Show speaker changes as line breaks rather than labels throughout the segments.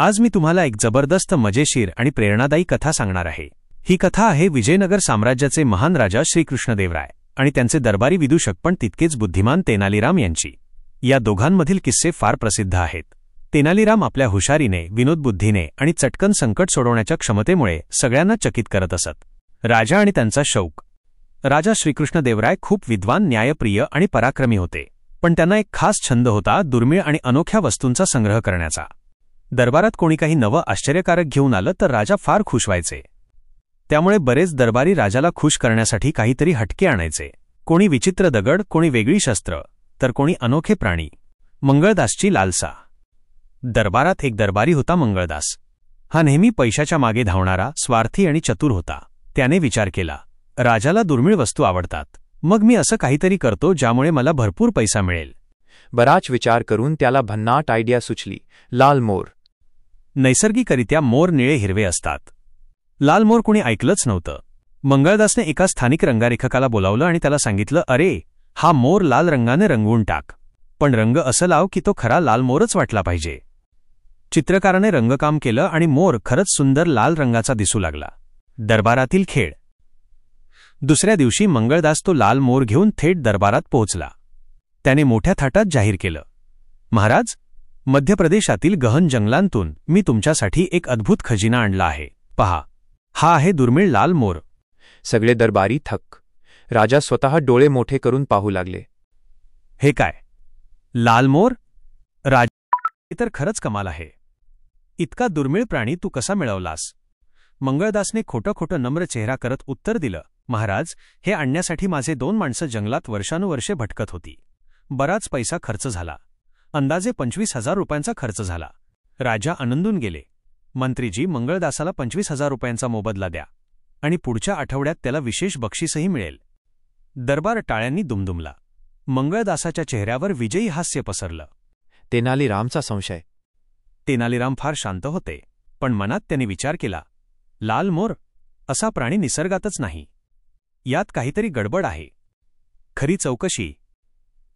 आज मी तुम्हाला एक जबरदस्त मजेशीर आणि प्रेरणादायी कथा सांगणार आहे. ही कथा आहे विजयनगर साम्राज्याचे महान राजा श्रीकृष्णदेवराय आणि त्यांचे दरबारी विदूषक पण तितकेच बुद्धिमान तेनालीराम यांची. या दोघांमधील किस्से फार प्रसिद्ध आहेत. तेनालीराम आपल्या हुशारीने विनोदबुद्धीने आणि चटकन संकट सोडवण्याच्या क्षमतेमुळे सगळ्यांना चकित करत असत. राजा आणि त्यांचा शौक. राजा श्रीकृष्णदेवराय खूप विद्वान न्यायप्रिय आणि पराक्रमी होते. पण त्यांना एक खास छंद होता दुर्मिळ आणि अनोख्या वस्तूंचा संग्रह करण्याचा. दरबारात कोणी काही नवं आश्चर्यकारक घेऊन आलं तर राजा फार खुश व्हायचे. त्यामुळे बरेच दरबारी राजाला खुश करण्यासाठी काहीतरी हटके आणायचे. कोणी विचित्र दगड कोणी वेगळी शस्त्र तर कोणी अनोखे प्राणी. मंगळदासची लालसा. दरबारात एक दरबारी होता मंगळदास. हा नेहमी पैशाच्या मागे धावणारा स्वार्थी आणि चतुर होता. त्याने विचार केला राजाला दुर्मिळ वस्तू आवडतात. मग मी असं काहीतरी करतो ज्यामुळे मला भरपूर पैसा मिळेल.
बराच विचार करून त्याला भन्नाट आयडिया सुचली लाल मोर.
नैसर्गिकरित्या मोर निळे हिरवे असतात. लाल मोर कुणी ऐकलंच नव्हतं. मंगळदासने एका स्थानिक रंगारेखकाला बोलावलं आणि त्याला सांगितलं अरे हा मोर लाल रंगाने रंगवून टाक. पण रंग असं लाव की तो खरा लाल मोरच वाटला पाहिजे. चित्रकाराने रंगकाम केलं आणि मोर खरंच सुंदर लाल रंगाचा दिसू लागला. दरबारातील खेळ. दुसऱ्या दिवशी मंगळदास तो लाल मोर घेऊन थेट दरबारात पोहोचला. त्याने मोठ्या थाटात जाहीर केलं. महाराज मध्य प्रदेशातील गहन जंगलांतून मी तुमच्यासाठी एक अद्भुत खजिना आणला आहे. पहा हा आहे दुर्मिळ लाल मोर.
सगळे दरबारी थक. राजा स्वतः डोळे मोठे करून पाहू लागले.
हे काय? लाल मोर? राज हे तर खरंच कमाल आहे. इतका दुर्मिळ प्राणी तू कसा मिळवलास? मंगळदासने खोटं खोटं नम्र चेहरा करत उत्तर दिलं महाराज हे आणण्यासाठी माझे दोन माणसं जंगलात वर्षानुवर्षे भटकत होती. बराच पैसा खर्च झाला. अंदाजे पंचवीस हजार रुपयांचा खर्च झाला. राजा आनंदून गेले. मंत्रीजी मंगळदासाला पंचवीस हजार रुपयांचा मोबदला द्या. आणि पुढच्या आठवड्यात त्याला विशेष बक्षीसही मिळेल. दरबार टाळ्यांनी दुमदुमला. मंगळदासाच्या चेहऱ्यावर विजयी हास्य पसरलं.
तेनाली रामचा संशय.
तेनालीराम फार शांत होते. पण मनात त्यांनी विचार केला लाल मोर असा प्राणी निसर्गातच नाही. यात काहीतरी गडबड आहे. खरी चौकशी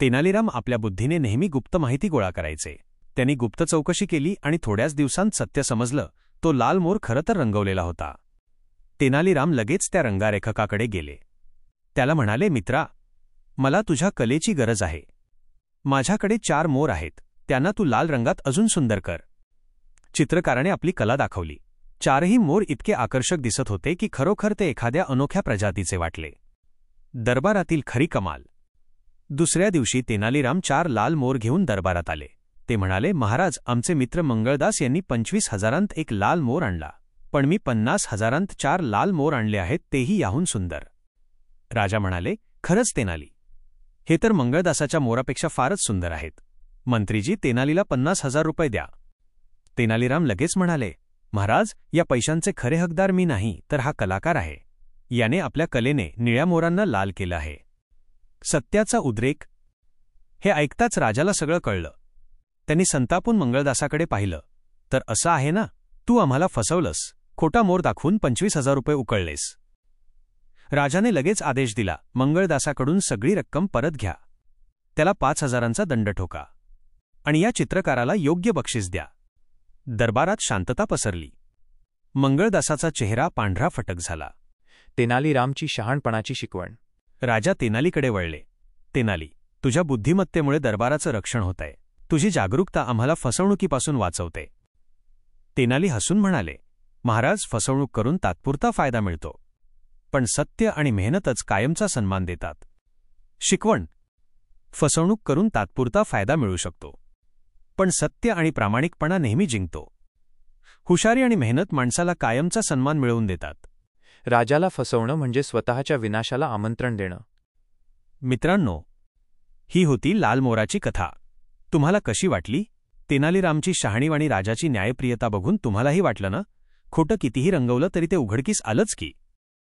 तेनालीराम आपल्या बुद्धीने नेहमी गुप्त माहिती गोळा करायचे. त्यांनी गुप्त चौकशी केली आणि थोड्याच दिवसांत सत्य समजलं तो लाल मोर खरं तर रंगवलेला होता. तेनालीराम लगेच त्या रंगारेखकाकडे गेले. त्याला म्हणाले मित्रा मला तुझ्या कलेची गरज आहे. माझ्याकडे चार मोर आहेत त्यांना तू लाल रंगात अजून सुंदर कर. चित्रकाराने आपली कला दाखवली. चारही मोर इतके आकर्षक दिसत होते की खरोखर ते एखाद्या अनोख्या प्रजातीचे वाटले. दरबारातील खरी कमाल. दुसऱ्या दिवशी तेनालीराम चार लाल मोर घेऊन दरबारात आले. ते म्हणाले महाराज आमचे मित्र मंगळदास यांनी पंचवीस हजारांत एक लाल मोर आणला. पण मी पन्नास हजारांत चार लाल मोर आणले आहेत तेही याहून सुंदर. राजा म्हणाले खरंच तेनाली. हे तर मंगळदासाच्या मोरापेक्षा फारच सुंदर आहेत. मंत्रीजी तेनालीला पन्नास हजार रुपये द्या. तेनालीराम लगेच म्हणाले महाराज या पैशांचे खरे हकदार मी नाही तर हा कलाकार आहे. याने आपल्या कलेने निळ्या मोरांना लाल केलं आहे. सत्याचा उद्रेक? हे ऐकताच राजाला सगळं कळलं. त्यांनी संतापून मंगळदासाकडे पाहिलं. तर असं आहे ना तू आम्हाला फसवलंस. खोटा मोर दाखवून पंचवीस हजार रुपये उकळलेस. राजाने लगेच आदेश दिला मंगळदासाकडून सगळी रक्कम परत घ्या. त्याला पाच हजारांचा दंड ठोका. आणि या चित्रकाराला योग्य बक्षीस द्या. दरबारात शांतता पसरली. मंगळदासाचा चेहरा पांढरा फटक झाला.
तेनालीरामची शहाणपणाची शिकवण.
राजा तेनालीकडे वळले. तेनाली तुझ्या बुद्धिमत्तेमुळे दरबाराचं रक्षण होत आहे तुझी जागरूकता आम्हाला फसवणुकीपासून वाचवते. तेनाली हसून म्हणाले महाराज फसवणूक करून तात्पुरता फायदा मिळतो. पण सत्य आणि मेहनतच कायमचा सन्मान देतात. शिकवण. फसवणूक करून तात्पुरता फायदा मिळू शकतो. पण सत्य आणि प्रामाणिकपणा नेहमी जिंकतो. हुशारी आणि मेहनत माणसाला कायमचा सन्मान मिळवून देतात.
राजाला फसवणं म्हणजे स्वतःच्या विनाशाला आमंत्रण देणं.
मित्रांनो ही होती लाल मोराची कथा. तुम्हाला कशी वाटली? तेनालीरामची शहाणीवाणी राजाची न्यायप्रियता बघून तुम्हालाही वाटलं ना? खोटं कितीही रंगवलं तरी ते उघडकीस आलंच की.